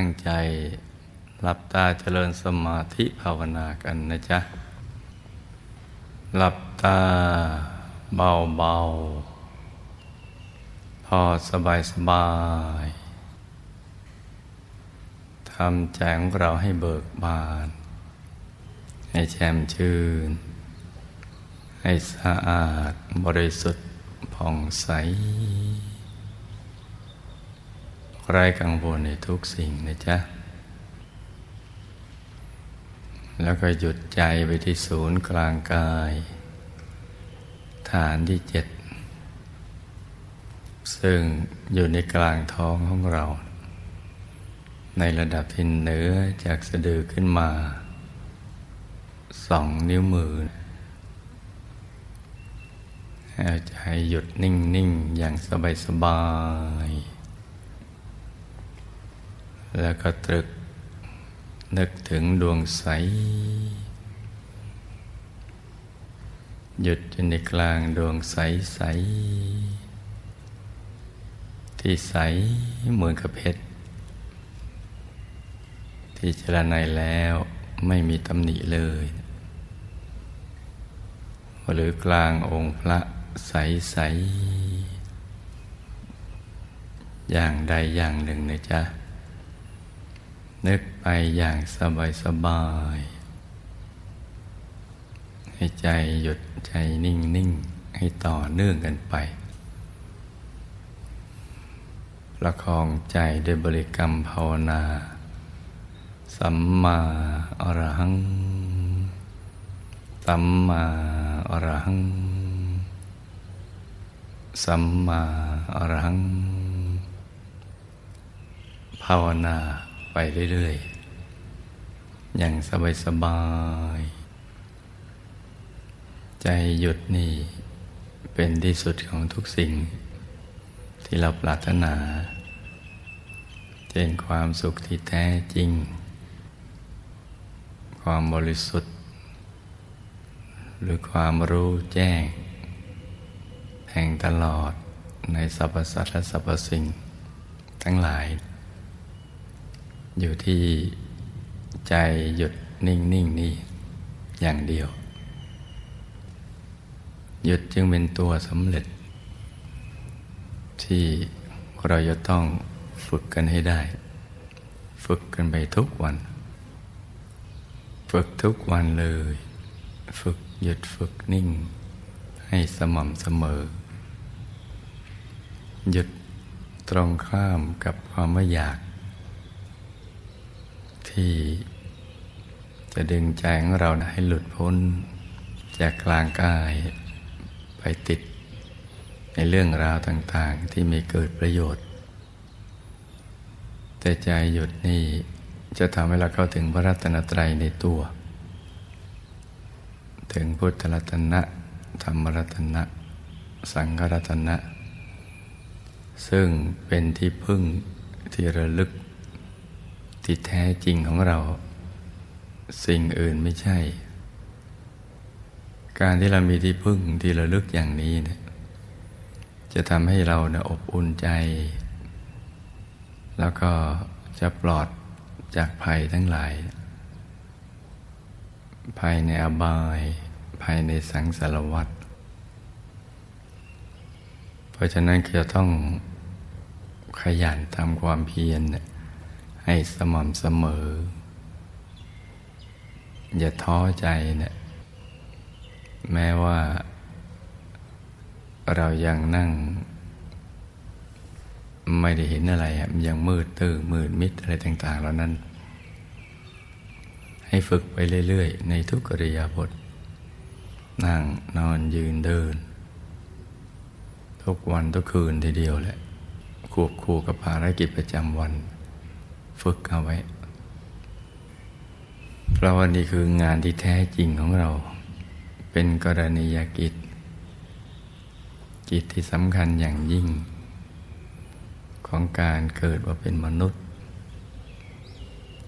ตั้งใจหลับตาเจริญสมาธิภาวนากันนะจ๊ะ หลับตาเบาๆพอสบายสบายทำใจของเราให้เบิกบาน ให้แช่มชื่น ให้สะอาดบริสุทธิ์ผ่องใส ไร้กังวลในทุกสิ่งนะจ๊ะ แล้วก็หยุดใจไปที่ศูนย์กลางกาย ฐานที่เจ็ด ซึ่งอยู่ในกลางท้องของเรา ในระดับที่เหนือจากสะดือขึ้นมาสองนิ้วมือให้ใจหยุดนิ่ง ๆ อย่างสบาย ๆ แล้วก็ตรึกนึกถึงดวงใส หยุดอยู่ในกลางดวงใสใส ที่ใสเหมือนกับเพชร ที่เจรไนแล้วไม่มีตำหนิเลย หรือกลางองค์พระใสใส อย่างใดอย่างหนึ่งนะจ๊ะ นึกไปอย่างสบายสบายให้ใจหยุดใจนิ่งนิ่งให้ต่อเนื่องกันไป ประคองใจด้วยบริกรรมภาวนา สัมมาอรหัง สัมมาอรหัง สัมมาอรหัง ภาวนา ไปเรื่อยๆ อย่างสบายๆ ใจหยุดนี่เป็นที่สุดของทุกสิ่ง ที่เราปรารถนาเป็นความสุขที่แท้จริง ความบริสุทธิ์ หรือความรู้แจ้ง แห่งตลอดในสรรพสัตว์และสรรพสิ่ง ทั้งหลาย อยู่ที่ใจหยุดนิ่งนิ่งนี่อย่างเดียว หยุดจึงเป็นตัวสำเร็จ ที่เราจะต้องฝึกกันให้ได้ ฝึกกันไปทุกวัน ฝึกทุกวันเลย ฝึกหยุดฝึกนิ่ง ให้สม่ำเสมอ หยุดตรงข้ามกับความไม่อยาก ที่จะดึงใจของเราให้หลุดพ้น จากกลางกายไปติด ในเรื่องราวต่างๆที่ไม่เกิดประโยชน์ แต่ใจหยุดนี่จะทำให้เราเข้าถึงพระรัตนตรัยในตัว ถึงพุทธรัตนะ ธรรมรัตนะ สังฆรัตนะ ซึ่งเป็นที่พึ่งที่ระลึก ที่แท้จริงของเรา สิ่งอื่นไม่ใช่ การที่เรามีที่พึ่งที่ระลึกอย่างนี้เนี่ยจะทำให้เราเนี่ยอบอุ่นใจ แล้วก็จะปลอดจากภัยทั้งหลาย ภายในอบาย ภายในสังสารวัฏเพราะฉะนั้นจะต้องขยันทำความเพียรเนี่ย ให้สม่ำเสมอ อย่าท้อใจเนะี่ยแม้ว่า เรายังนั่ง ไม่ได้เห็นอะไรยังมืดตื้อมืดมิดอะไรต่าง ๆ เหล่านั้น ให้ฝึกไปเรื่อย ๆ ในทุกกริยาบท นั่งนอนยืนเดิน ทุกวันทุกคืนทีเดียวแหละควบคู่กับภารกิจประจำวัน ฝึกเอาไว้ เพราะว่านี่คืองานที่แท้จริงของเรา เป็นกรณียกิจ กิจที่สำคัญอย่างยิ่ง ของการเกิดว่าเป็นมนุษย์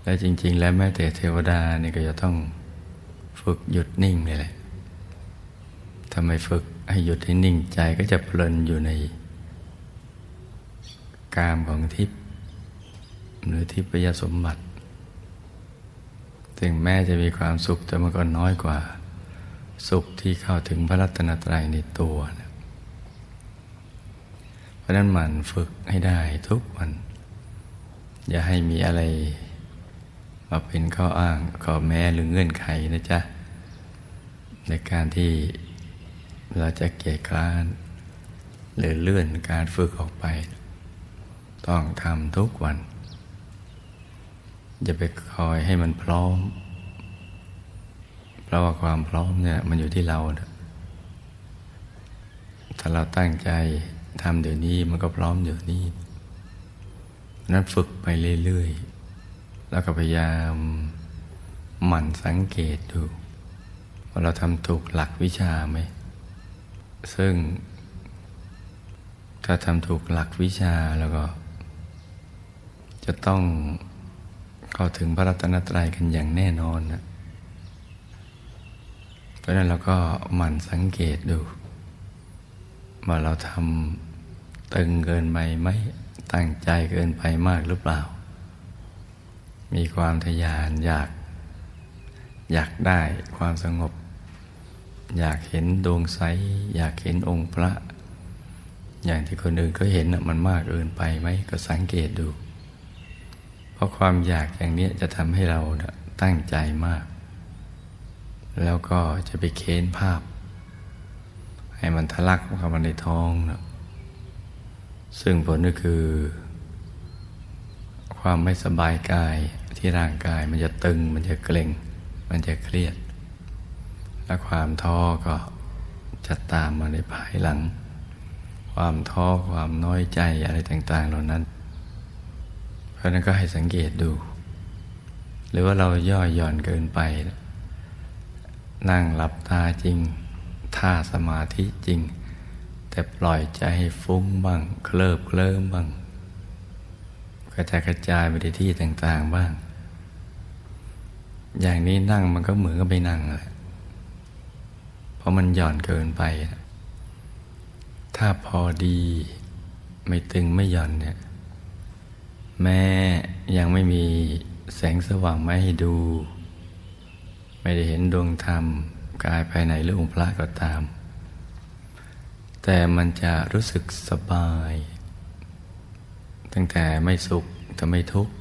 และจริง ๆ แล้วแม้แต่เทวดานี่ก็จะต้องฝึกหยุดนิ่งนี่แหละทำไมฝึกให้หยุดให้นิ่งใจก็จะเพลินอยู่ในกามของทิพย์ หรือทิพยสมบัติ ถึงแม้จะมีความสุขแต่มันก็น้อยกว่า สุขที่เข้าถึงพระรัตนตรัยในตัวนะเพราะนั้นหมั่นฝึกให้ได้ทุกวัน อย่าให้มีอะไรมาเป็นข้ออ้างข้อแม้หรือเงื่อนไขนะจ๊ะ ในการที่เราจะเกียรคร้านหรือเลื่อนการฝึกออกไป ต้องทำทุกวัน อย่าไปคอยให้มันพร้อม เพราะว่าความพร้อมเนี่ย มันอยู่ที่เรา ถ้าเราตั้งใจทำเดี๋ยวนี้มันก็พร้อมเดี๋ยวนี้ นั้นฝึกไปเรื่อยๆ แล้วก็พยายามหมั่นสังเกตดูว่าเราทำถูกหลักวิชาไหม ซึ่ง ถ้าทำถูกหลักวิชาแล้วก็ จะต้อง เข้าถึงพระรัตนตรัยกันอย่างแน่นอนนะเพราะนั้นเราก็หมั่นสังเกตดู ว่าเราทำตึงเกินไปไหมตั้งใจเกินไปมากหรือเปล่า มีความทยานอยาก อยากได้ความสงบ อยากเห็นดวงใส อยากเห็นองค์พระ อย่างที่คนอื่นก็เห็นมันมากเกินไปไหมก็สังเกตดู ราะความอยากอย่างนี้จะทำให้เราตั้งใจมาก แล้วก็จะไปเค้นภาพ ให้มันทะลักเข้ามาในท้องนะซึ่งผลก็คือ ความไม่สบายกายที่ร่างกายมันจะตึง มันจะเกร็ง มันจะเครียด และความท้อก็จะตามมาในภายหลัง ความท้อความน้อยใจอะไรต่าง ๆ เหล่านั้น เพราะนั้นก็ให้สังเกตดู หรือว่าเราย่อหย่อนเกินไป นั่งหลับตาจริง ท่าสมาธิจริง แต่ปล่อยใจให้ฟุ้งบ้าง เคลิบเคลิ้มบ้าง กระจายกระจายไปในที่ต่างๆบ้าง อย่างนี้นั่งมันก็เหมือนกับไปนั่งแหละเพราะมันหย่อนเกินไป ถ้าพอดีไม่ตึงไม่หย่อนเนี่ย แม้ยังไม่มีแสงสว่างมาให้ดู ไม่ได้เห็นดวงธรรมกายภายในหรือองค์พระก็ตาม แต่มันจะรู้สึกสบาย ตั้งแต่ไม่สุขจะไม่ทุกข์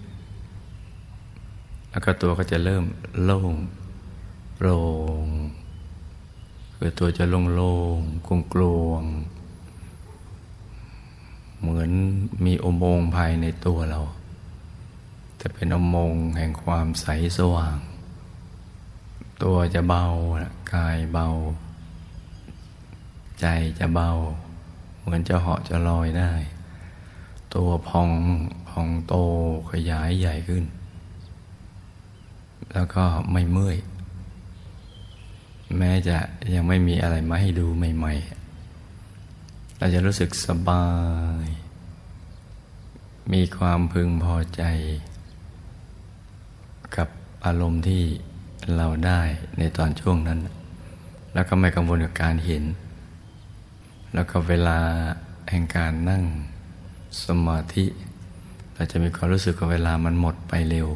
แล้วก็ตัวก็จะเริ่มโล่งโปร่งคือตัวจะโล่งโล่งกลวงกลวง เหมือนมีอุโมงค์ภายในตัวเราจะเป็นอุโมงค์แห่งความใสสว่าง ตัวจะเบากายเบา ใจจะเบา เหมือนจะเหาะจะลอยได้ ตัวพองพองโตขยายใหญ่ขึ้น แล้วก็ไม่เมื่อย แม้จะยังไม่มีอะไรมาให้ดูใหม่ ๆเราจะรู้สึกสบาย มีความพึงพอใจ กับอารมณ์ที่เราได้ในตอนช่วงนั้น แล้วก็ไม่กังวลกับการเห็น แล้วก็เวลาแห่งการนั่งสมาธิ เราจะมีความรู้สึกว่าเวลามันหมดไปเร็ว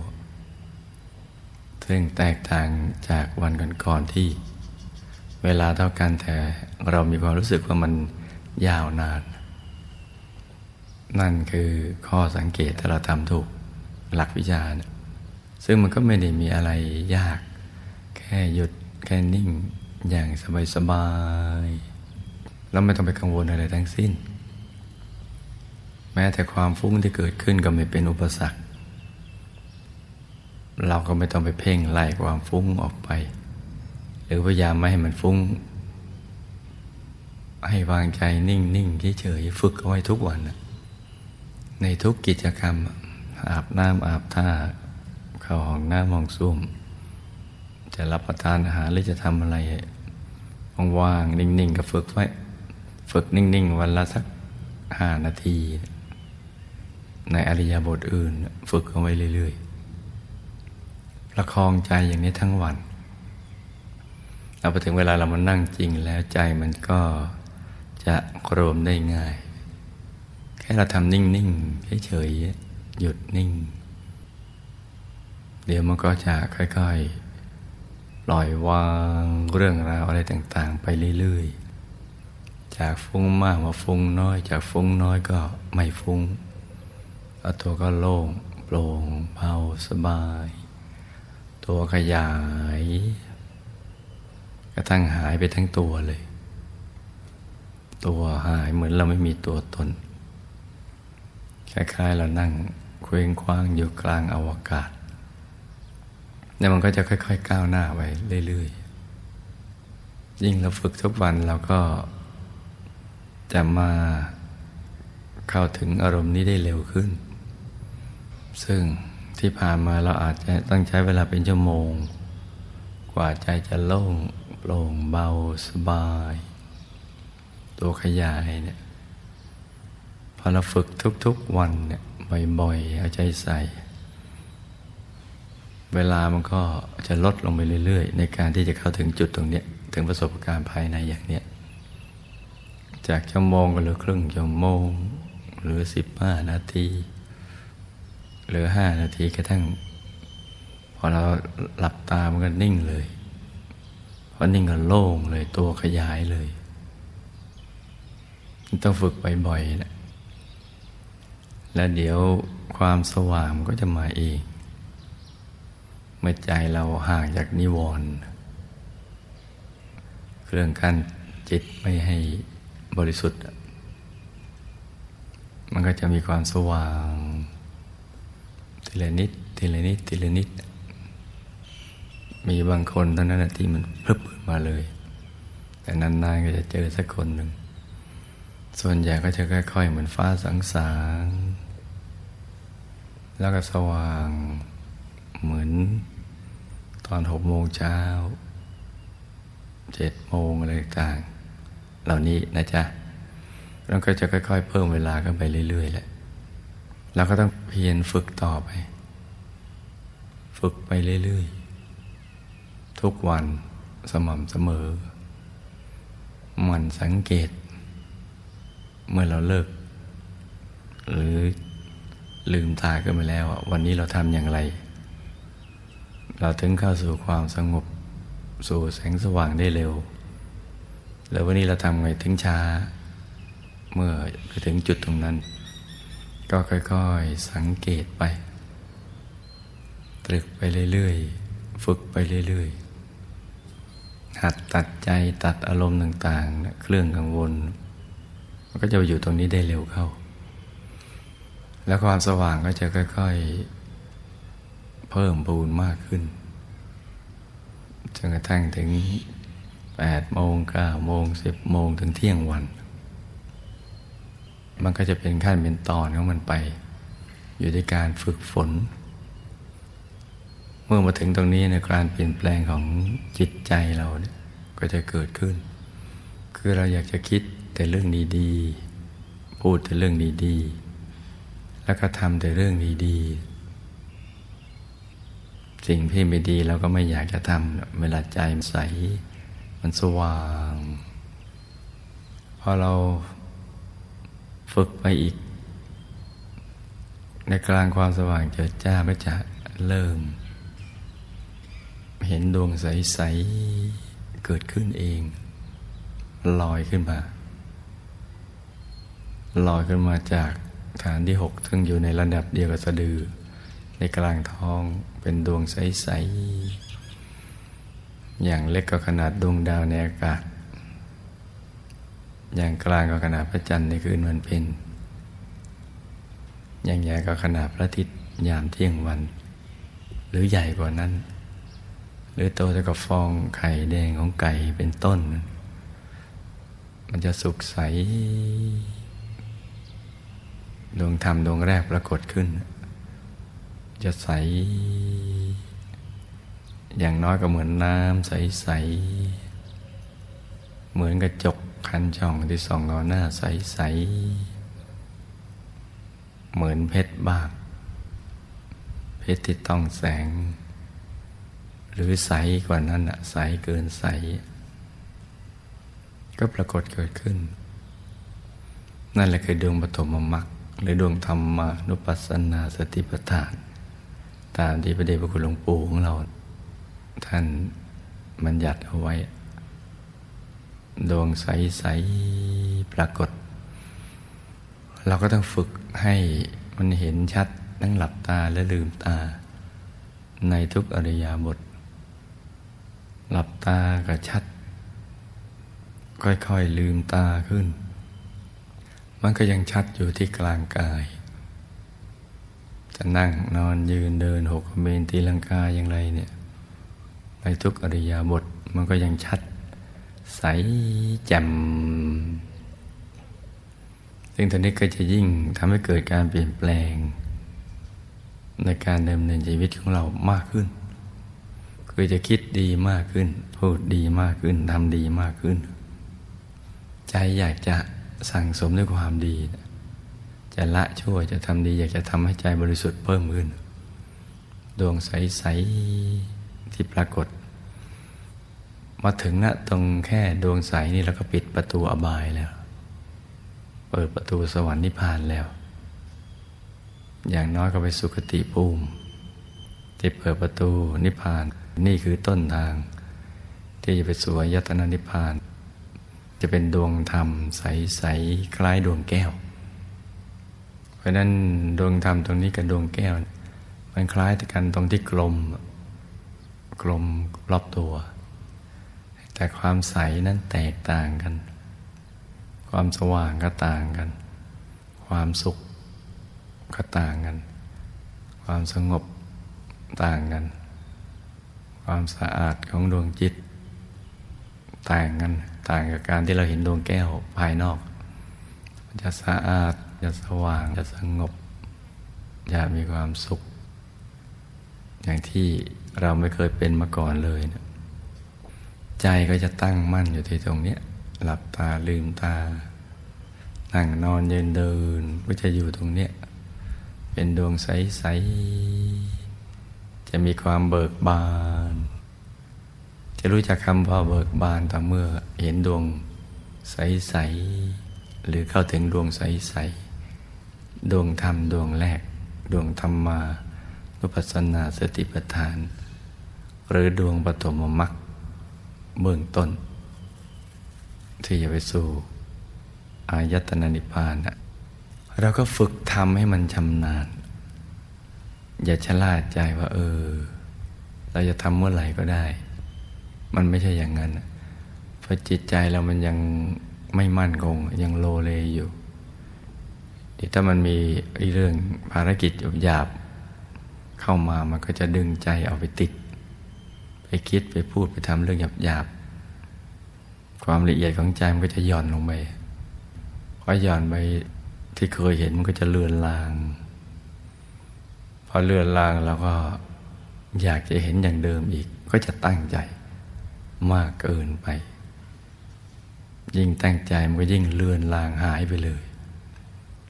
ซึ่งแตกต่างจากวันก่อนๆที่ เวลาเท่ากันแต่เรามีความรู้สึกว่ามันยาวนาน นั่นคือข้อสังเกตถ้าเราทำถูกหลักวิชานะซึ่งมันก็ไม่ได้มีอะไรยาก แค่หยุดแค่นิ่งอย่างสบายๆแล้วไม่ต้องไปกังวลอะไรทั้งสิ้น แม้แต่ความฟุ้งที่เกิดขึ้นก็ไม่เป็นอุปสรรค เราก็ไม่ต้องไปเพ่งไล่ความฟุ้งออกไป หรือพยายามไม่ให้มันฟุ้ง ให้วางใจนิ่งนิ่งเฉยๆฝึกเอาไว้ทุกวัน ในทุกกิจกรรม อาบน้ำอาบท่า เข้าห้องน้ำห้องส้วมจะรับประทานอาหารหรือจะทำอะไรว่างๆนิ่งๆก็ฝึกไว้ ฝึกนิ่งๆ วันละสักห้านาที ในอริยบทอื่น ฝึกเอาไว้เรื่อยๆประคองใจอย่างนี้ทั้งวันเราไปถึงเวลาเรามานั่งจริงแล้วใจมันก็จะรวมได้ง่าย แค่เราทำนิ่งๆเฉยๆหยุดนิ่ง เดี๋ยวมันก็จะค่อยๆปล่อยวางเรื่องราวอะไรต่าง ๆ ไปเรื่อยๆ จากฟุ้งมากมาฟุ้งน้อย จากฟุ้งน้อยก็ไม่ฟุ้งแล้วตัวก็โล่งโปร่งเบาสบาย ตัวขยายกระทั่งหายไปทั้งตัวเลย ตัวหายเหมือนเราไม่มีตัวตน คล้ายๆเรานั่งเคว้งคว้างอยู่กลางอวกาศเนี่ยมันก็จะค่อย ๆ ก้าวหน้าไปเรื่อยๆ ยิ่งเราฝึกทุกวันเราก็จะมาเข้าถึงอารมณ์นี้ได้เร็วขึ้น ซึ่งที่ผ่านมาเราอาจจะต้องใช้เวลาเป็นชั่วโมง กว่าใจจะโล่งโปร่งเบาสบาย ตัวขยายเนี่ย พอเราฝึกทุกๆวันเนี่ยบ่อยๆ เอาใจใส่ เวลามันก็จะลดลงไปเรื่อย ๆ ในการที่จะเข้าถึงจุดตรงเนี้ยถึงประสบการณ์ภายในอย่างเนี้ยจากชั่วโมงก็เหลือครึ่งชั่วโมงหรือสิบห้านาทีหลือห้านาทีกระทั่ง พอเราหลับตามันก็นิ่งเลยพอนิ่งก็โล่งเลยตัวขยายเลย ต้องฝึกบ่อยๆนะ แล้วเดี๋ยวความสว่างก็จะมาเอง เมื่อใจเราห่างจากนิวรณ์เครื่องกั้นจิตไม่ให้บริสุทธิ์ มันก็จะมีความสว่าง ทีละนิด ทีละนิด ทีละนิด มีบางคนตอนนั้นที่มันพลึบมาเลย แต่นานๆก็จะเจอสักคนหนึ่ง ส่วนใหญ่ก็จะค่อยๆ เหมือนฟ้าสังสาง แล้วก็สว่างเหมือนตอนหกโมงเช้าเจ็ดโมงอะไรต่างเหล่านี้นะจ๊ะเราก็จะค่อย ๆ เพิ่มเวลากันไปเรื่อยๆแหละเราก็ต้องเพียรฝึกต่อไป ฝึกไปเรื่อยๆ ทุกวันสม่ำเสมอมันสังเกต เมื่อเราเลิก หรือ ลืมตาขึ้นมาแล้ววันนี้เราทำอย่างไร เราถึงเข้าสู่ความสงบสู่แสงสว่างได้เร็ว แล้ววันนี้เราทำไงถึงช้า เมื่อไปถึงจุดตรงนั้น ก็ค่อยๆสังเกตไป ตรึกไปเรื่อยๆ ฝึกไปเรื่อยๆ หัดตัดใจตัดอารมณ์ต่างๆ เครื่องกังวล มันก็จะไปอยู่ตรงนี้ได้เร็วเข้า แล้วความสว่างก็จะค่อยๆ เพิ่มปูนมากขึ้นจนกระทั่งถึงแปดโมงเก้าโมงสิบโมงถึงเที่ยงวัน มันก็จะเป็นขั้นเป็นตอนของมันไป อยู่ในการฝึกฝน เมื่อมาถึงตรงนี้ในการเปลี่ยนแปลงของจิตใจเราเนี่ยก็จะเกิดขึ้น คือเราอยากจะคิดแต่เรื่องดีๆ พูดแต่เรื่องดีๆ แล้วก็ทำแต่เรื่องดีๆ สิ่งที่ไม่ดีเราก็ไม่อยากจะทำเวลาใจมันใส มันสว่าง พอเราฝึกไปอีก ในกลางความสว่างเจิดจ้าก็จะเริ่ม เห็นดวงใส ๆ เกิดขึ้นเอง ลอยขึ้นมา ลอยขึ้นมาจาก ฐานที่หกซึ่งอยู่ในระดับเดียวกับสะดือ ในกลางท้องเป็นดวงใส ๆ อย่างเล็กก็ขนาดดวงดาวในอากาศ อย่างกลางก็ขนาดพระจันทร์ในคืนวันเพ็ญอย่างใหญ่ก็ขนาดพระอาทิตย์ยามเที่ยงวัน หรือใหญ่กว่านั้น หรือโตเท่ากับฟองไข่แดงของไก่เป็นต้น มันจะสุกใส ดวงธรรมดวงแรกปรากฏขึ้น จะใส อย่างน้อยก็เหมือนน้ำใส ๆ เหมือนกระจกคันช่องที่ส่องเอาหน้าใส ๆ เหมือนเพชรบ้างเพชรที่ต้องแสง หรือใสกว่านั้นอะใสเกินใส ก็ปรากฏเกิดขึ้น นั่นแหละคือดวงปฐมมรรค หรือดวงธรรมานุปัสสนาสติปัฏฐาน ตามที่พระเดชพระคุณหลวงปู่ของเรา ท่านบัญญัติเอาไว้ ดวงใส ๆ ปรากฏ เราก็ต้องฝึกให้มันเห็นชัดทั้งหลับตาและลืมตา ในทุกอริยาบท หลับตาก็ชัด ค่อย ๆ ลืมตาขึ้น มันก็ยังชัดอยู่ที่กลางกาย จะนั่งนอนยืนเดินหกเมนตีลังกาอย่างไรเนี่ย ในทุกอริยาบทมันก็ยังชัด ใสแจ่มซึ่งตอนนี้ก็จะยิ่งทำให้เกิดการเปลี่ยนแปลง ในการดำเนินชีวิตของเรามากขึ้น คือจะคิดดีมากขึ้น พูดดีมากขึ้นทำดีมากขึ้น ใจอยากจะ สั่งสมด้วยความดี จะละชั่วจะทำดี อยากจะทำให้ใจบริสุทธิ์เพิ่มขึ้น ดวงใส ๆ ที่ปรากฏ มาถึงณตรงแค่ดวงใสนี่เราก็ปิดประตูอบายแล้ว เปิดประตูสวรรค์นิพพานแล้ว อย่างน้อยก็ไปสุคติภูมิที่เปิดประตูนิพพาน นี่คือต้นทาง ที่จะไปสู่ยตนานิพพาน จะเป็นดวงธรรมใส ๆ คล้ายดวงแก้ว เพราะนั้นดวงธรรมตรงนี้กับดวงแก้ว มันคล้ายกันตรงที่กลม กลมรอบตัว แต่ความใสนั้นแตกต่างกัน ความสว่างก็ต่างกัน ความสุขก็ต่างกัน ความสงบต่างกัน ความสะอาดของดวงจิต ต่างกัน ต่างกับการที่เราเห็นดวงแก้วภายนอก จะสะอาด จะสว่าง จะสงบ จะมีความสุข อย่างที่เราไม่เคยเป็นมาก่อนเลยนะใจก็จะตั้งมั่นอยู่ที่ตรงนี้ หลับตาลืมตา นั่งนอนยืนเดิน ก็จะอยู่ตรงนี้ เป็นดวงใส ๆ จะมีความเบิกบาน จะรู้จักคำว่าเบิกบานต่อเมื่อเห็นดวงใส ๆ หรือเข้าถึงดวงใส ๆ ดวงธรรมดวงแรก ดวงธรรมานุปัสสนาสติปัฏฐาน หรือดวงปฐมมรรคเบื้องต้น ที่จะไปสู่อายตนะนิพพานะเราก็ฝึกทำให้มันชำนาญ อย่าชะล่าใจว่า เออ เราจะทำเมื่อไหร่ก็ได้ มันไม่ใช่อย่างนั้นเพราะจิตใจเรามันยังไม่มั่นคง ยังโลเลอยู่ที่ถ้ามันมีเรื่องภารกิจหยาบเข้ามามันก็จะดึงใจเอาไปติด ไปคิดไปพูดไปทำเรื่องหยาบหยาบความละเอียดของใจมันก็จะหย่อนลงไปพอหย่อนไปที่เคยเห็นมันก็จะเลือนลาง พอเลือนลางเราก็อยากจะเห็นอย่างเดิมอีก ก็จะตั้งใจ มากเกินไป ยิ่งตั้งใจมันก็ยิ่งเลือนลางหายไปเลย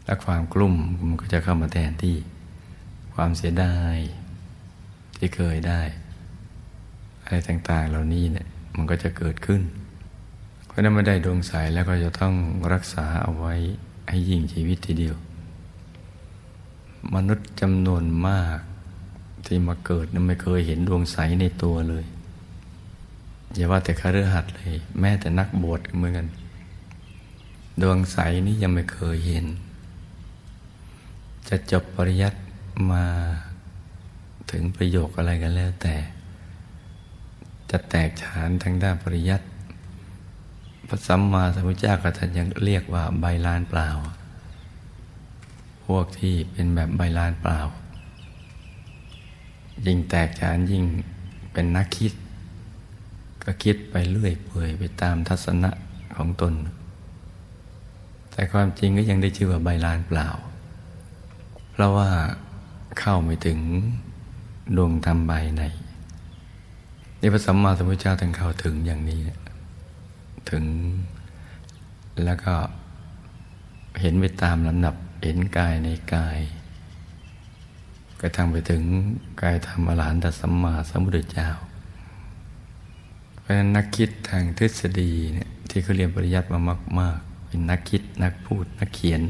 และความกลุ่มมันก็จะเข้ามาแทนที่ ความเสียดายที่เคยได้ อะไรต่างๆเหล่านี้เนี่ยมันก็จะเกิดขึ้น เพราะนั้นไม่ได้ดวงใสแล้วก็จะต้องรักษาเอาไว้ให้ยิ่งชีวิตทีเดียว มนุษย์จำนวนมากที่มาเกิดนั้นไม่เคยเห็นดวงใสในตัวเลย อย่าว่าแต่คฤหัสถ์เลย แม้แต่นักบวชเหมือนกัน ดวงใสนี้ยังไม่เคยเห็น จะจบปริยัติมาถึงประโยคอะไรกันแล้วแต่ จะแตกฉานทางด้านปริยัติพระสัมมาสัมพุทธเจ้าก็ท่านยังเรียกว่าใบลานเปล่า พวกที่เป็นแบบใบลานเปล่า ยิ่งแตกฉานยิ่งเป็นนักคิด ก็คิดไปเรื่อยเปื่อยไปตามทัศนะของตน แต่ความจริงก็ยังได้ชื่อว่าใบลานเปล่า เพราะว่าเข้าไม่ถึงดวงธรรมใบในนี่พระสัมมาสัมพุทธเจ้าท่านเข้าถึงอย่างนี้ ถึงแล้วก็เห็นไปตามลำดับเห็นกายในกายกระทั่งไปถึงกายธรรมอรหันตสัมมาสัมพุทธเจ้า เพราะฉะนั้นนักคิดทางทฤษฎีเนี่ยที่เขาเรียนปริยัติมามาก ๆ เป็นนักคิดนักพูดนักเขียน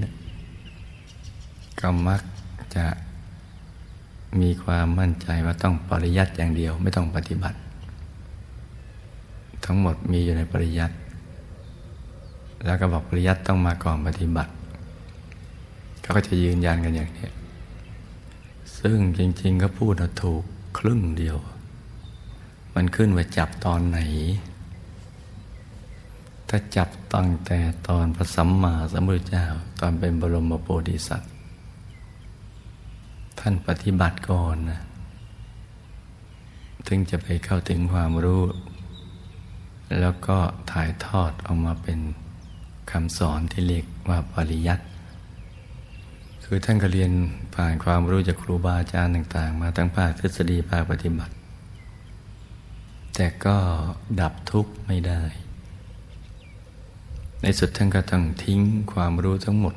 ก็มักจะมีความมั่นใจว่าต้องปริยัติอย่างเดียวไม่ต้องปฏิบัติ ทั้งหมดมีอยู่ในปริยัติ แล้วก็บอกปริยัติต้องมาก่อนปฏิบัติเขาก็จะยืนยันกันอย่างนี้ซึ่งจริงๆก็พูดถูกครึ่งเดียว มันขึ้นว่าจับตอนไหน ถ้าจับตั้งแต่ตอนพระสัมมาสัมพุทธเจ้า ตอนเป็นบรมโพธิสัตว์ ท่านปฏิบัติก่อนนะถึงจะไปเข้าถึงความรู้ แล้วก็ถ่ายทอดออกมาเป็นคำสอนที่เรียกว่าปริยัติคือท่านก็เรียนผ่านความรู้จากครูบาอาจารย์ต่าง ๆ มาทั้งภาคทฤษฎีภาคปฏิบัติ แต่ก็ดับทุกข์ไม่ได้ ในสุดท่านก็ต้องทิ้งความรู้ทั้งหมด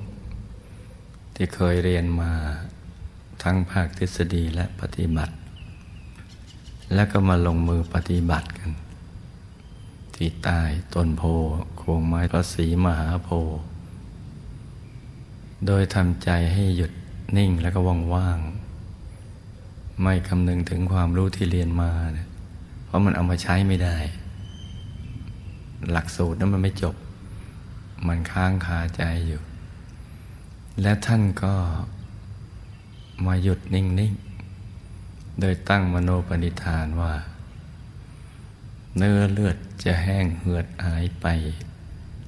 ที่เคยเรียนมาทั้งภาคทฤษฎีและปฏิบัติ แล้วก็มาลงมือปฏิบัติกัน ที่ใต้ต้นโพโควงไม้พระศรีมหาโพธิ์โดยทำใจให้หยุดนิ่งแล้วก็ว่างๆ ไม่คำนึงถึงความรู้ที่เรียนมาเนี่ย เพราะมันเอามาใช้ไม่ได้ หลักสูตรนั้นมันไม่จบ มันค้างคาใจอยู่ และท่านก็มาหยุดนิ่ง ๆ โดยตั้งมโนปณิธานว่า เนื้อเลือดจะแห้งเหือดหายไป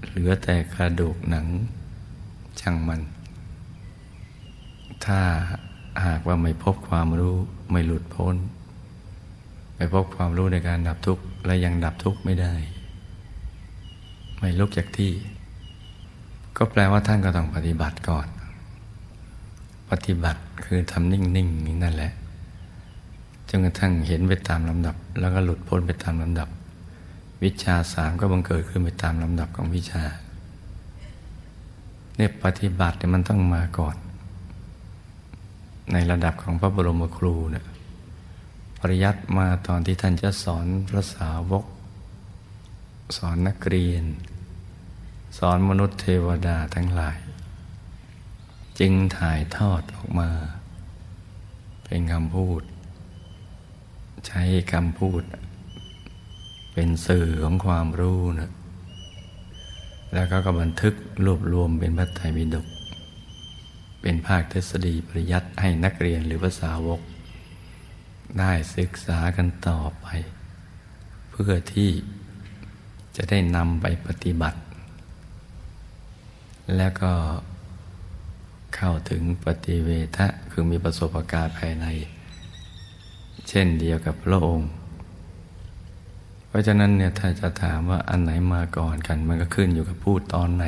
เหลือแต่กระดูกหนัง ช่างมัน ถ้าหากว่าไม่พบความรู้ไม่หลุดพ้น ไม่พบความรู้ในการดับทุกข์และยังดับทุกข์ไม่ได้ ไม่ลุกจากที่ ก็แปลว่าท่านก็ต้องปฏิบัติก่อน ปฏิบัติคือทำนิ่งๆนี่นั่นแหละจนกระทั่งเห็นไปตามลำดับ แล้วก็หลุดพ้นไปตามลำดับ วิชาสามก็บังเกิดขึ้นไปตามลำดับของวิชาเนี่ยปฏิบัติเนี่ยมันต้องมาก่อน ในระดับของพระบรมครูเนะี่ย ปริยัติมาตอนที่ท่านจะสอนพระสาวก สอนนักเรียน สอนมนุษย์เทวดาทั้งหลาย จึงถ่ายทอดออกมา เป็นคำพูด ใช้คำพูด เป็นสื่อของความรู้นะแล้วก็กบันทึกรวบรวมเป็นพระไตรปิฎกเป็นภาคทฤษฎีปริยัติให้นักเรียนหรือภาษาวก ได้ศึกษากันต่อไป เพื่อที่จะได้นำไปปฏิบัติ แล้วก็เข้าถึงปฏิเวทะคือมีประสบการณ์ภายใน เช่นเดียวกับพระองค์ เพราะฉะนั้นเนี่ยถ้าจะถามว่าอันไหนมาก่อนกัน มันก็ขึ้นอยู่กับพูดตอนไหน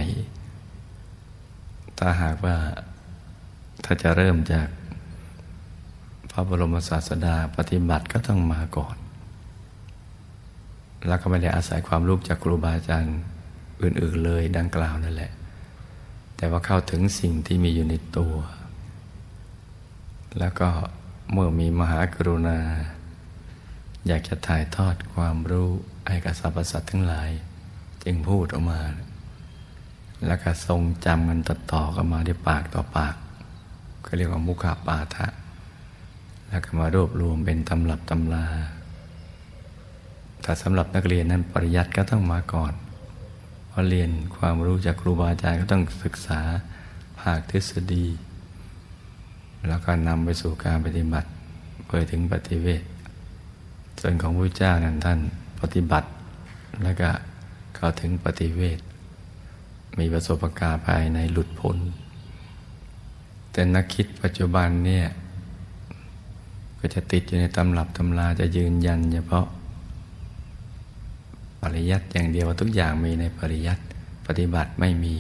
ถ้าหากว่าถ้าจะเริ่มจาก ระบรมศาสดาปฏิบัติก็ต้องมาก่อน แล้วก็ไม่ได้อาศัยความรู้จากครูบาอาจารย์อื่น ๆเลยดังกล่าวนั่นแหละ แต่ว่าเข้าถึงสิ่งที่มีอยู่ในตัว แล้วก็เมื่อมีมหากรุณา อยากจะถ่ายทอดความรู้ให้กับสรรพสัตว์ทั้งหลาย จึงพูดออกมา แล้วก็ทรงจำกันต่อๆกันมาด้วยปากต่อปากก็เรียกว่ามุขาปาทะ แล้วก็มารวบรวมเป็นตำรับตำราแต่สำหรับนักเรียนนั้นปริยัติก็ต้องมาก่อนเพราะเรียนความรู้จากครูบาอาจารย์ก็ต้องศึกษาภาคทฤษฎี แล้วก็นำไปสู่การปฏิบัติเพื่อถึงปฏิเวทส่วนของพระเจ้านั้นท่านปฏิบัติ แล้วก็เข้าถึงปฏิเวทมีประสบการณ์ภายในหลุดพ้น แต่นักคิดปัจจุบันเนี่ย ก็จะติดอยู่ในตำรับตำราจะยืนยัน เฉพาะ ปริยัติอย่างเดียวทุกอย่างมีในปริยัติปฏิบัติไม่มี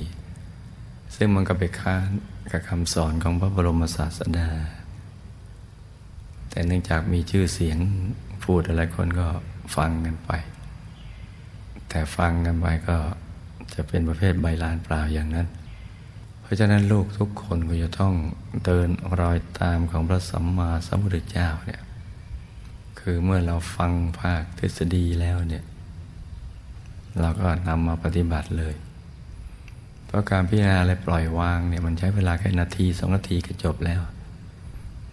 ซึ่งมันก็ไปค้านกับคำสอนของพระบรมศาสดา แต่เนื่องจากมีชื่อเสียงพูดอะไรคนก็ฟังกันไป แต่ฟังกันไปก็จะเป็นประเภทใบลานเปล่าอย่างนั้น ราะฉะนั้นลูกทุกคนก็จะต้องเดินรอยตามของพระสัมมาสัมพุทธเจ้าเนี่ยคือเมื่อเราฟังภาคทฤษฎีแล้วเนี่ยเราก็นำมาปฏิบัติเลย เพราะการพิจารณาอะไรปล่อยวางเนี่ยมันใช้เวลาแค่นาทีสองนาทีก็จบแล้ว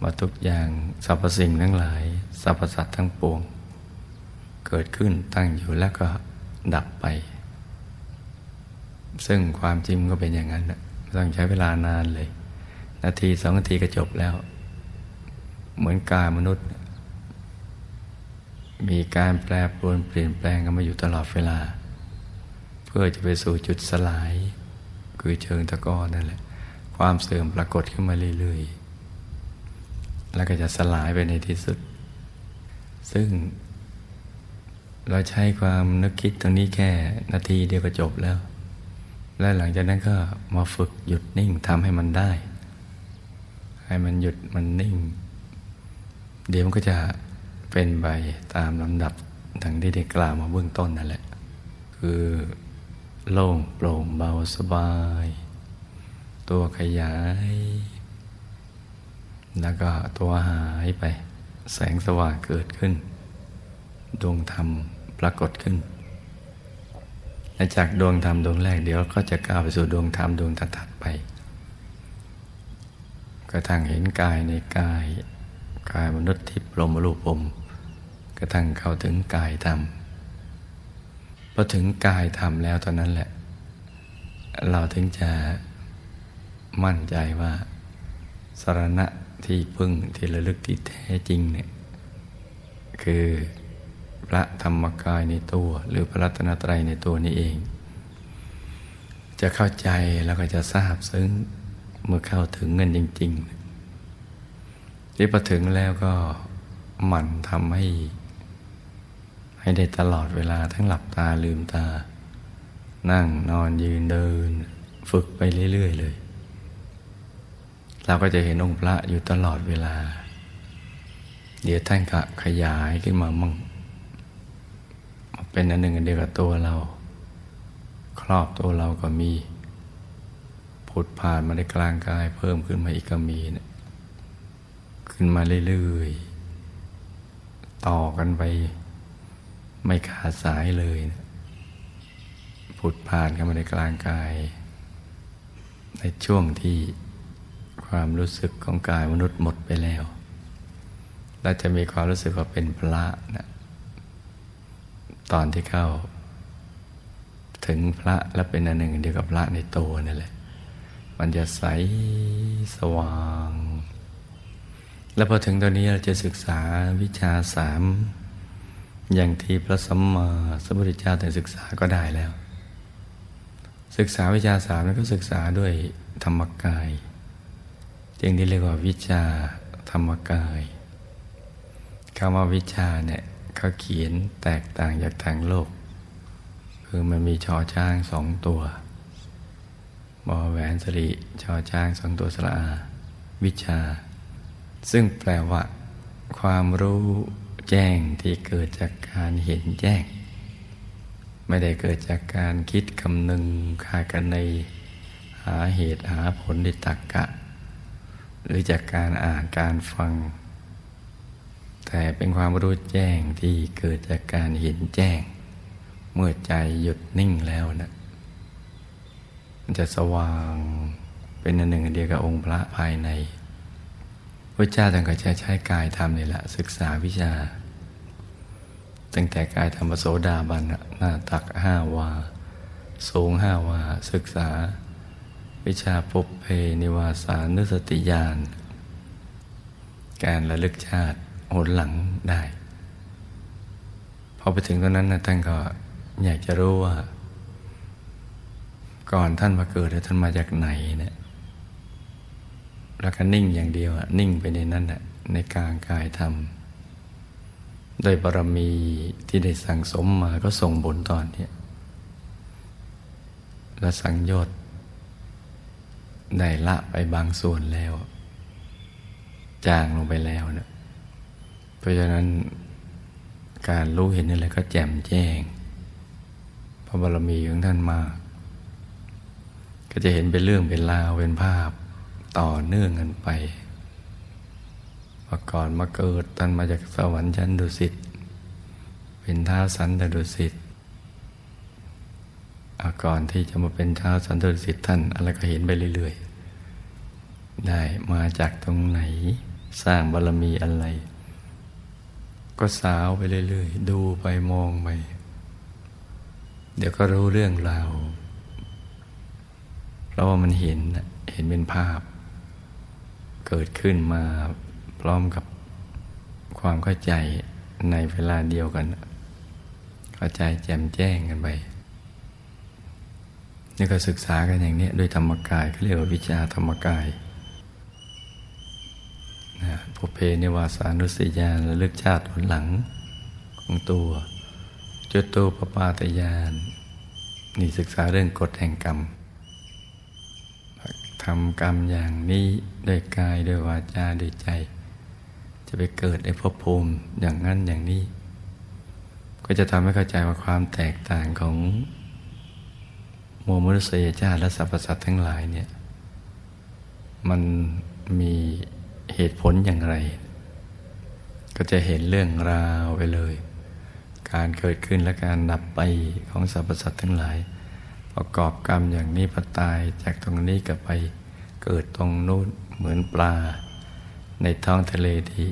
มาทุกอย่างสรรพสิ่งทั้งหลายสรรพสัตว์ทั้งปวง เกิดขึ้นตั้งอยู่แล้วก็ดับไป ซึ่งความจริงก็เป็นอย่างนั้นนะ ต้องใช้เวลานานเลย นาทีสองนาทีก็จบแล้ว เหมือนกายมนุษย์ มีการแปรปรวนเปลี่ยนแปลงกันมาอยู่ตลอดเวลา เพื่อจะไปสู่จุดสลาย คือเชิงตะกอนนั่นแหละ ความเสื่อมปรากฏขึ้นมาเรื่อยๆ แล้วก็จะสลายไปในที่สุด ซึ่งเราใช้ความนึกคิดตรงนี้แค่นาทีเดียวก็จบแล้ว และหลังจากนั้นก็มาฝึกหยุดนิ่งทำให้มันได้ ให้มันหยุดมันนิ่ง เดี๋ยวมันก็จะเป็นไปตามลำดับดังที่ได้กล่าวมาเบื้องต้นนั่นแหละ คือโล่งโปร่งเบาสบาย ตัวขยาย แล้วก็ตัวหายไป แสงสว่างเกิดขึ้น ดวงธรรมปรากฏขึ้น และจากดวงธรรมดวงแรกเดี๋ยวก็จะก้าวไปสู่ดวงธรรมดวงถัดไป กระทั่งเห็นกายในกาย กายมนุษย์ที่ปรมรูปมกระทั่งเข้าถึงกายธรรมพอถึงกายธรรมแล้วตอนนั้นแหละ เราถึงจะมั่นใจว่าสารณะที่พึ่งที่ระลึกที่แท้จริงเนี่ย คือ พระธรรมกายในตัว หรือพระรัตนตรัยในตัวนี้เอง จะเข้าใจแล้วก็จะทราบซึ้งเมื่อเข้าถึงเงินจริงๆที่พอถึงแล้วก็หมั่นทำให้ ให้ได้ตลอดเวลาทั้งหลับตาลืมตา นั่งนอนยืนเดิน ฝึกไปเรื่อยๆเลย เราก็จะเห็นองค์พระอยู่ตลอดเวลา เดี๋ยวท่านก็ขยายขึ้นมามั่ง เป็นอันหนึ่งอันเดียวกับตัวเรา ครอบตัวเราก็มี ผุดผ่านมาในกลางกาย เพิ่มขึ้นมาอีกก็มีเนะขึ้นมาเรื่อยๆ ต่อกันไป ไม่ขาดสายเลยนะผุดผ่านกันมาในกลางกาย ในช่วงที่ความรู้สึกของกายมนุษย์หมดไปแล้วเราจะมีความรู้สึกว่าเป็นพระนะ ตอนที่เข้า ถึงพระและเป็นอันหนึ่งเดียวกับพระในตัวนั่นแหละ มันจะใสสว่าง แล้วพอถึงตอนนี้เราจะศึกษาวิชาสามอย่างที่พระสัมมาสัมพุทธเจ้าแต่ศึกษาก็ได้แล้ว ศึกษาวิชาสามนั้นก็ศึกษาด้วยธรรมกายจึงที่เรียกว่าวิชาธรรมกายคำว่าวิชาเนี่ย เขาเขียนแตกต่างจากทางโลก คือมันมีชอช้างสองตัวบอแหวนสริชอช้างสองตัวสระอา วิชา ซึ่งแปลว่า ความรู้แจ้งที่เกิดจากการเห็นแจ้ง ไม่ได้เกิดจากการคิดคำนึงคากันในหาเหตุหาผลในตักกะ หรือจากการอ่านการฟัง แต่เป็นความรู้แจ้งที่เกิดจากการเห็นแจ้ง เมื่อใจหยุดนิ่งแล้วนะมันจะสว่างเป็นอันหนึ่งเดียวกับองค์พระภายในพระเจ้าท่านก็จะใช้กายธรรมนี่แหละศึกษาวิชา ตั้งแต่กายธรรมโสดาบันหน้าตักห้าวา สูงห้าวา ศึกษา วิชาปุเพนิวาสานุสติญาณการระลึกชาติ หนหลังได้ พอไปถึงตรงนั้นนะท่านก็อยากจะรู้ว่า ก่อนท่านมาเกิดท่านมาจากไหนเนี่ยแล้วก็นิ่งอย่างเดียวนิ่งไปในนั้นน่ะในกลางกายธรรมโดยบารมีที่ได้สั่งสมมาก็ส่งผลตอนนี้และสังโยชน์ได้ละไปบางส่วนแล้ว จางลงไปแล้วนะ เพราะฉะนั้นการรู้เห็นอะไรก็แจ่มแจ้ง พระบารมีของท่านมาก ก็จะเห็นเป็นเรื่องเป็นราวเป็นภาพต่อเนื่องกันไปมาก่อนมาเกิดท่านมาจากสวรรค์ชั้นดุสิต เป็นท้าสันตดุสิตอาก่อนที่จะมาเป็นท้าสันตดุสิตท่านอะไรก็เห็นไปเรื่อยๆ ได้มาจากตรงไหนสร้างบารมีอะไร ก็สาวไปเรื่อยๆ ดูไปมองไป เดี๋ยวก็รู้เรื่องราวเพราะว่ามันเห็นเห็นเป็นภาพ เกิดขึ้นมาพร้อมกับความเข้าใจในเวลาเดียวกัน เข้าใจแจ่มแจ้งกันไปนี่ก็ศึกษากันอย่างนี้ด้วยธรรมกายเขาเรียกว่าวิชาธรรมกาย นะพเพนิวาสานุสยานระลึกชาติผลหลังของตัว จุตูปปาตยาน นี่ศึกษาเรื่องกฎแห่งกรรมทำกรรมอย่างนี้ด้วยกายด้วยวาจาด้วยใจ จะไปเกิดในภพภูมิอย่างนั้นอย่างนี้ ก็จะทำให้เข้าใจว่าความแตกต่างของมมนุษยชาติและสรรพสัตว์ทั้งหลายเนี่ย มันมี เหตุผลอย่างไร ก็จะเห็นเรื่องราวไปเลย การเกิดขึ้นและการดับไปของสรรพสัตว์ทั้งหลาย ประกอบกรรมอย่างนี้พอตายจากตรงนี้ก็ไปเกิดตรงนู้นเหมือนปลา ในท้องทะเลที่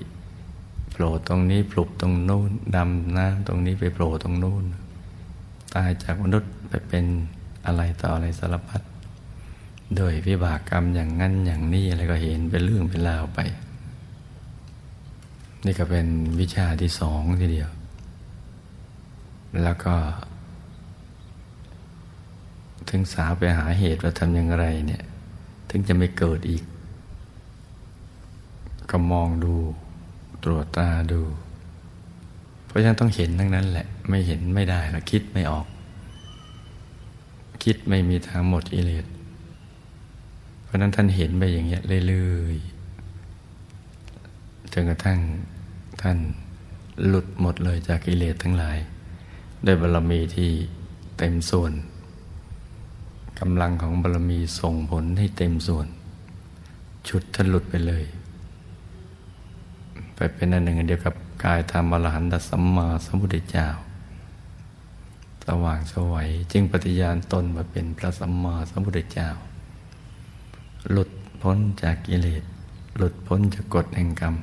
โผล่ตรงนี้ปลุกตรงนู้นดำน้ำตรงนี้ไปโผล่ตรงนู้น ตายจากมนุษย์ไปเป็นอะไรต่ออะไรสารพัด โดยวิบากกรรมอย่างนั้นอย่างนี้อะไรก็เห็นเป็นเรื่องเป็นราวไป นี่ก็เป็นวิชาที่สองทีเดียว แล้วก็ ถึงสาวไปหาเหตุว่าทำอย่างไรเนี่ย ถึงจะไม่เกิดอีก ก็มองดูตรวจตาดู เพราะฉะนั้นต้องเห็นทั้งนั้นแหละ ไม่เห็นไม่ได้ละคิดไม่ออก คิดไม่มีทางหมดกิเลส ราะนั้นท่านเห็นไปอย่างเงี้ยเรื่อยๆจนกระทั่งท่านหลุดหมดเลยจากกิเลสทั้งหลายด้วยบารมีที่เต็มส่วนกำลังของบารมีส่งผลให้เต็มส่วน ชุดท่านหลุดไปเลย ไปเป็นอันหนึ่งเดียวกับกายธรรมอรหันตสัมมาสัมพุทธเจ้า สว่างสวัยจึงปฏิญาณตนมาเป็นพระสัมมาสัมพุทธเจ้า หลุดพ้นจากกิเลสหลุดพ้นจากกฎแห่งกรรม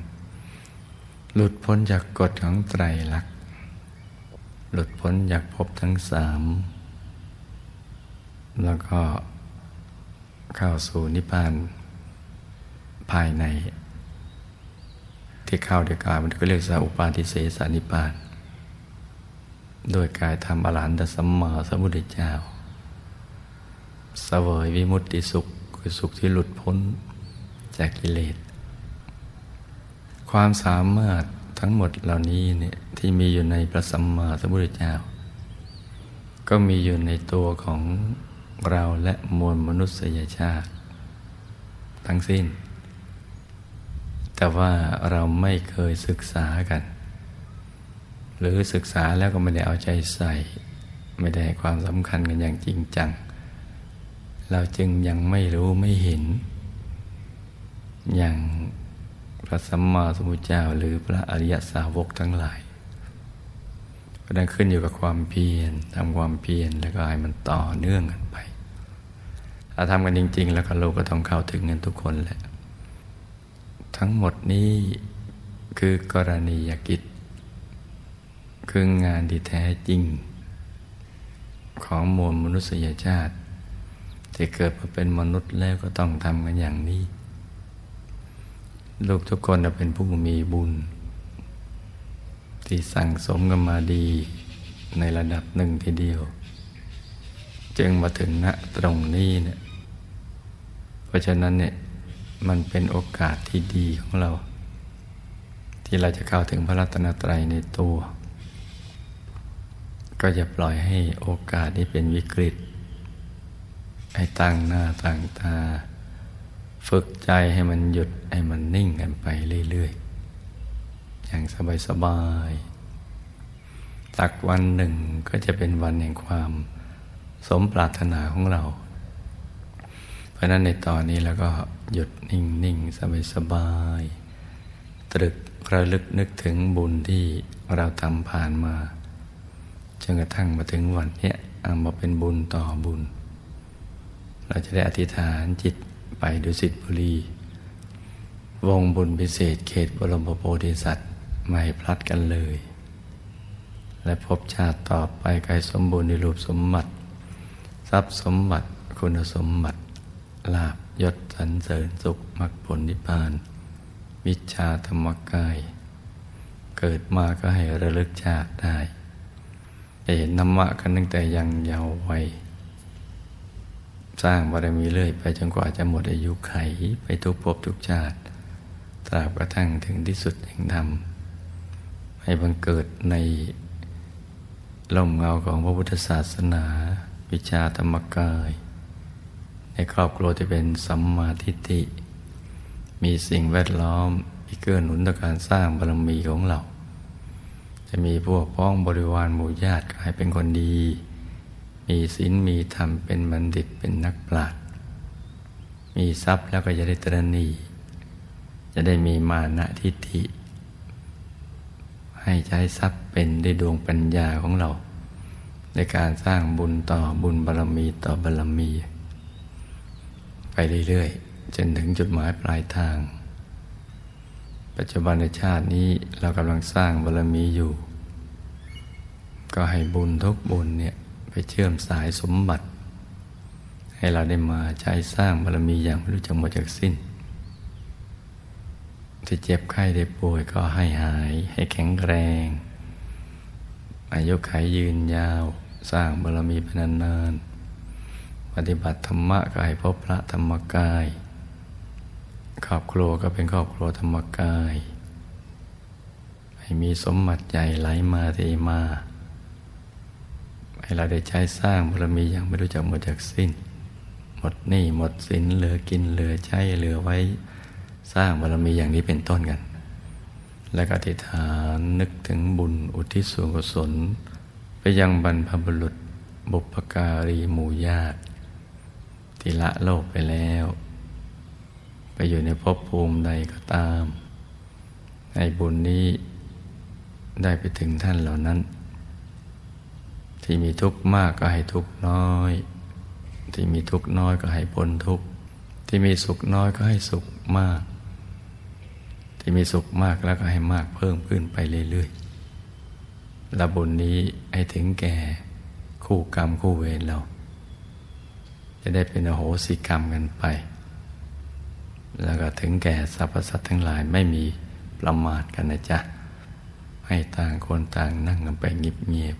หลุดพ้นจากกฎของไตรลักษณ์หลุดพ้นจากภพทั้งสาม แล้วก็เข้าสู่นิพพานภายใน ที่เข้าเดียกันมันก็เรียกสัพปาทิเสสานิพพาน โดยกายธรรมอรหันตสัมมาสัมพุทธเจ้าเสวยวิมุตติสุข คือสุขที่หลุดพ้นจากกิเลส ความสามารถทั้งหมดเหล่านี้เนี่ยที่มีอยู่ในพระสัมมาสัมพุทธเจ้า ก็มีอยู่ในตัวของเราและมวลมนุษยชาติ ทั้งสิ้น แต่ว่าเราไม่เคยศึกษากัน หรือศึกษาแล้วก็ไม่ได้เอาใจใส่ ไม่ได้ความสำคัญกันอย่างจริงจัง เราจึงยังไม่รู้ไม่เห็น อย่างพระสัมมาสัมพุทธเจ้าหรือพระอริยสาวกทั้งหลายก็นั้นขึ้นอยู่กับความเพียรทำความเพียรแล้วก็ให้มันต่อเนื่องกันไป ถ้าทำกันจริง ๆ แล้วก็เราก็ต้องเข้าถึงกันทุกคนแหละ ทั้งหมดนี้คือกรณียกิจ คืองานที่แท้จริง ของมวลมนุษยชาติ ที่เกิดมาเป็นมนุษย์แล้วก็ต้องทำกันอย่างนี้ ลูกทุกคนจะเป็นผู้มีบุญ ที่สั่งสมกันมาดีในระดับหนึ่งทีเดียว จึงมาถึงณตรงนี้เนี่ยเพราะฉะนั้นเนี่ยมันเป็นโอกาสที่ดีของเรา ที่เราจะเข้าถึงพระรัตนตรัยในตัว ก็จะปล่อยให้โอกาสนี้เป็นวิกฤต ให้ตั้งหน้าตั้งตา ฝึกใจให้มันหยุดให้มันนิ่งกันไปเรื่อยๆ อย่างสบายๆตักวันหนึ่งก็จะเป็นวันแห่งความสมปรารถนาของเรา เพราะนั้นในตอนนี้แล้วก็หยุดนิ่งๆสบายๆตรึกระลึกนึกถึงบุญที่เราทำผ่านมาจนกระทั่งมาถึงวันนี้เอามาเป็นบุญต่อบุญ เราจะได้อธิษฐานจิตไปดุสิตบุรี วงบุญพิเศษเขตบรมโพธิสัตว์ไม่พลัดกันเลย และพบชาติต่อไปกายสมบูรณ์ในรูปสมบัติ ทรัพย์สมบัติคุณสมบัติ ลาบยศสรรเสริญสุขมรรคผลนิพพาน วิชาธรรมกาย เกิดมาก็ให้ระลึกชาติได้เห็นธรรมะกันตั้งแต่ยังเยาว์วัย สร้างบารมีเรื่อยไปจนกว่าจะหมดอายุไขไปทุกภพทุกชาติ ตราบกระทั่งถึงที่สุดแห่งธรรมให้บังเกิดในล่มเงาของพระพุทธศาสนา วิชาธรรมกาย ในครอบครัวที่เป็นสัมมาทิฏฐิมีสิ่งแวดล้อมที่เกื้อหนุนต่อการสร้างบารมีของเรา จะมีพวกพ้องบริวารหมู่ญาติกลายเป็นคนดี มีศีลมีธรรมเป็นบัณฑิตเป็นนักปราชญ์มีทรัพย์แล้วก็จะได้ตรณี จะได้มีมานะทิฏฐิ ให้ใช้ทรัพย์เป็นได้ดวงปัญญาของเรา ในการสร้างบุญต่อบุญบารรมีต่อบารรมี ไปเรื่อยๆ จนถึงจุดหมายปลายทาง ปัจจุบันในชาตินี้เรากำลังสร้างบารรมีอยู่ ก็ให้บุญทุกบุญเนี่ย ไปเชื่อมสายสมบัติ ให้เราได้มาใช้สร้างบารมีอย่างไม่รู้จักหมดจากสิ้นที่เจ็บไข้ได้ป่วยก็ให้หายให้แข็งแรง อายุขัยยืนยาว สร้างบารมีเป็นนานๆปฏิบัติธรรมะก็ให้พบพระธรรมกาย ครอบครัวก็เป็นครอบครัวธรรมกาย ให้มีสมบัติใหญ่ไหลมาเทมา ให้เราได้ใช้สร้างบารมีอย่างไม่รู้จักหมดจากสิ้น หมดหนี้หมดสินเหลือกินเหลือใช้เหลือไว้สร้างบารมีอย่างนี้เป็นต้นกัน และก็อธิษฐานนึกถึงบุญอุทิศส่วนกุศล ไปยังบรรพบุรุษบุพการีหมู่ญาติที่ละโลกไปแล้ว ไปอยู่ในภพภูมิใดก็ตาม ให้บุญนี้ได้ไปถึงท่านเหล่านั้น ที่มีทุกข์มากก็ให้ทุกข์น้อย ที่มีทุกข์น้อยก็ให้พ้นทุกข์ที่มีสุขน้อยก็ให้สุขมาก ที่มีสุขมากแล้วก็ให้มากเพิ่มขึ้นไปเรื่อยๆระบุญนี้ให้ถึงแก่คู่กรรมคู่เวรเรา จะได้เป็นอโหสิกรรมกันไป แล้วก็ถึงแก่สรรพสัตว์ทั้งหลายไม่มีประมาทกันนะจ๊ะ ให้ต่างคนต่างนั่งกันไปเงียบ